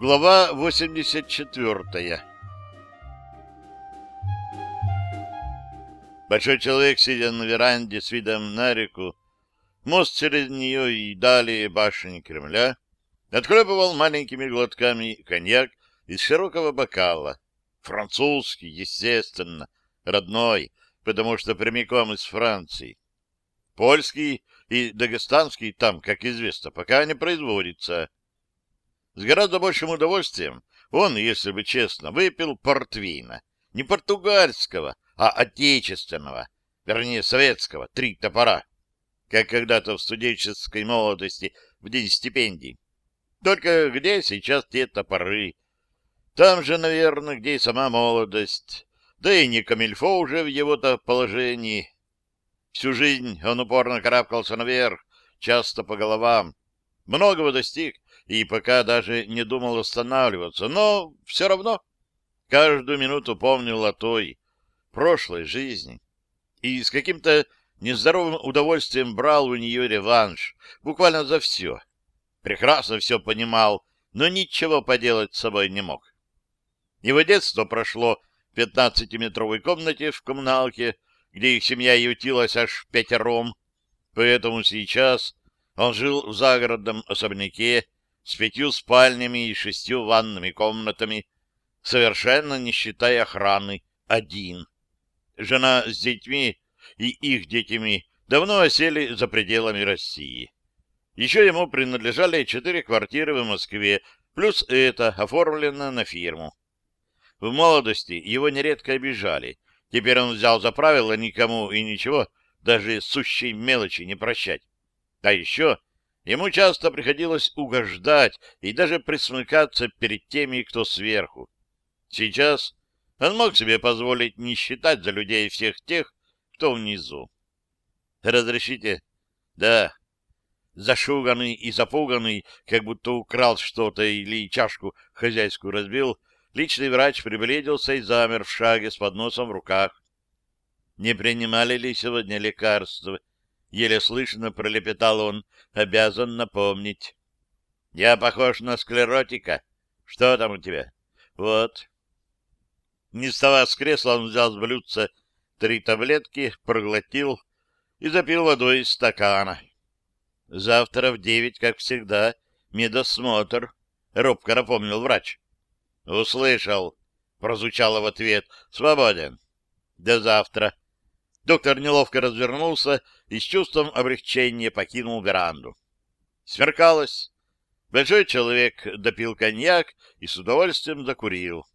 Глава 84 Большой человек, сидя на веранде с видом на реку, мост через нее и далее башни Кремля, отхлебывал маленькими глотками коньяк из широкого бокала. Французский, естественно, родной, потому что прямиком из Франции. Польский и дагестанский там, как известно, пока не производится. С гораздо большим удовольствием он, если бы честно, выпил портвейна. Не португальского, а отечественного, вернее, советского, три топора, как когда-то в студенческой молодости в день стипендий. Только где сейчас те топоры? Там же, наверное, где и сама молодость. Да и не камильфо уже в его-то положении. Всю жизнь он упорно карабкался наверх, часто по головам. Многого достиг, и пока даже не думал останавливаться, но все равно каждую минуту помнил о той прошлой жизни и с каким-то нездоровым удовольствием брал у нее реванш, буквально за все. Прекрасно все понимал, но ничего поделать с собой не мог. Его детство прошло в пятнадцатиметровой комнате в коммуналке, где их семья ютилась аж пятером, поэтому сейчас он жил в загородном особняке с пятью спальнями и шестью ванными комнатами, совершенно не считая охраны, один. Жена с детьми и их детьми давно осели за пределами России. Еще ему принадлежали четыре квартиры в Москве, плюс это оформлено на фирму. В молодости его нередко обижали. Теперь он взял за правило никому и ничего, даже сущей мелочи не прощать. А еще ему часто приходилось угождать и даже присмыкаться перед теми, кто сверху. Сейчас он мог себе позволить не считать за людей всех тех, кто внизу. «Разрешите?» «Да». Зашуганный и запуганный, как будто украл что-то или чашку хозяйскую разбил, личный врач приблизился и замер в шаге с подносом в руках. «Не принимали ли сегодня лекарства?» Еле слышно пролепетал он, обязан напомнить. «Я похож на склеротика. Что там у тебя?» «Вот». Не вставая с кресла, он взял с блюдца три таблетки, проглотил и запил водой из стакана. «Завтра в девять, как всегда, медосмотр», — робко напомнил врач. «Услышал», — прозвучало в ответ. «Свободен». «До завтра». Доктор неловко развернулся и с чувством облегчения покинул веранду. Сверкалось. Большой человек допил коньяк и с удовольствием закурил.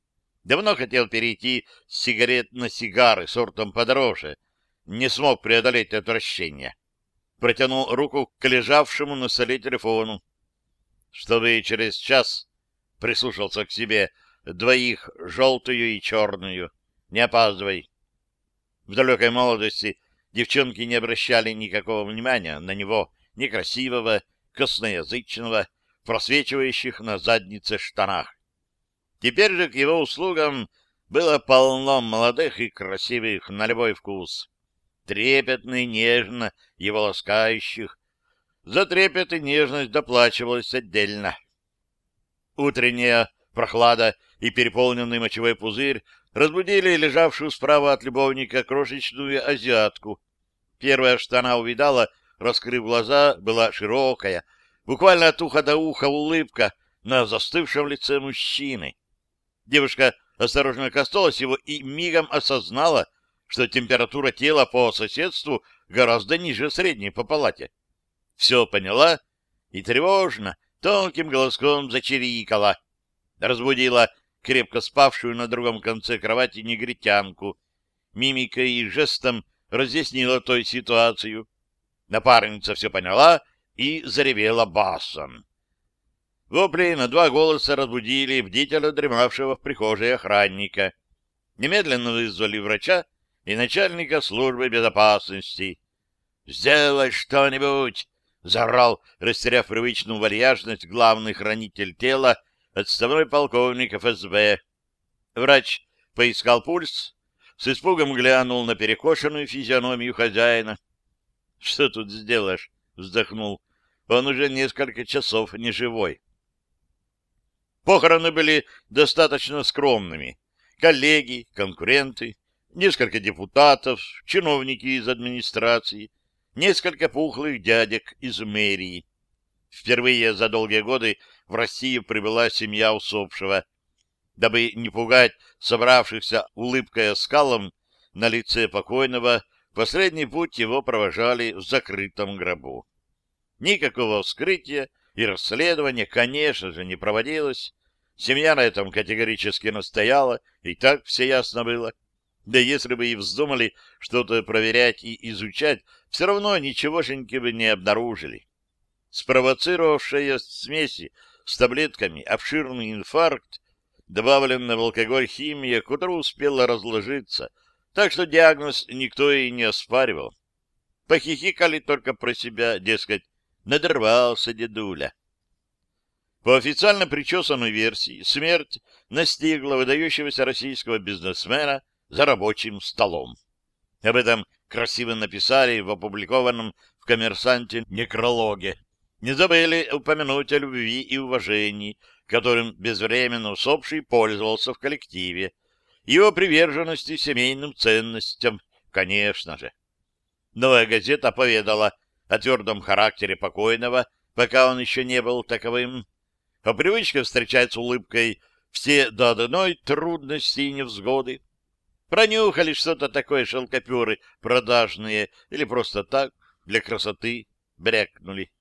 Давно хотел перейти с сигарет на сигары сортом подороже. Не смог преодолеть отвращение. Протянул руку к лежавшему на столе телефону. Чтобы через час прислушался к себе двоих, желтую и черную. Не опаздывай. В далекой молодости девчонки не обращали никакого внимания на него, некрасивого, косноязычного, просвечивающих на заднице штанах. Теперь же к его услугам было полно молодых и красивых на любой вкус, трепетно и нежно его ласкающих. За трепет и нежность доплачивалось отдельно. Утренняя прохлада и переполненный мочевой пузырь разбудили лежавшую справа от любовника крошечную азиатку. Первая, что она увидала, раскрыв глаза, была широкая, буквально от уха до уха улыбка на застывшем лице мужчины. Девушка осторожно коснулась его и мигом осознала, что температура тела по соседству гораздо ниже средней по палате. Все поняла и тревожно, тонким голоском зачирикала. Разбудила крепко спавшую на другом конце кровати негритянку. Мимикой и жестом разъяснила той ситуацию. Напарница все поняла и заревела басом. Вопли на два голоса разбудили бдительно дремавшего в прихожей охранника. Немедленно вызвали врача и начальника службы безопасности. «Сделай что-нибудь!» — заорал, растеряв привычную вальяжность, главный хранитель тела, отставной полковник ФСБ. Врач поискал пульс, с испугом глянул на перекошенную физиономию хозяина. — Что тут сделаешь? — вздохнул. — Он уже несколько часов не живой. Похороны были достаточно скромными. Коллеги, конкуренты, несколько депутатов, чиновники из администрации, несколько пухлых дядек из мэрии. Впервые за долгие годы в Россию прибыла семья усопшего. Дабы не пугать собравшихся улыбкой скалом на лице покойного, последний путь его провожали в закрытом гробу. Никакого вскрытия и расследования, конечно же, не проводилось. Семья на этом категорически настояла, и так все ясно было. Да если бы и вздумали что-то проверять и изучать, все равно ничегошеньки бы не обнаружили. Спровоцировавшая смеси с таблетками обширный инфаркт, добавленная в алкоголь химия, к утру успела разложиться, так что диагноз никто и не оспаривал. Похихикали только про себя, дескать, надорвался дедуля. По официально причесанной версии, смерть настигла выдающегося российского бизнесмена за рабочим столом. Об этом красиво написали в опубликованном в «Коммерсанте» некрологе. Не забыли упомянуть о любви и уважении, которым безвременно усопший пользовался в коллективе, и о приверженности семейным ценностям, конечно же. Новая газета поведала о твердом характере покойного, пока он еще не был таковым, о привычке встречать с улыбкой все до одной трудности и невзгоды. Пронюхали что-то такое шелкоперы продажные или просто так, для красоты, брякнули.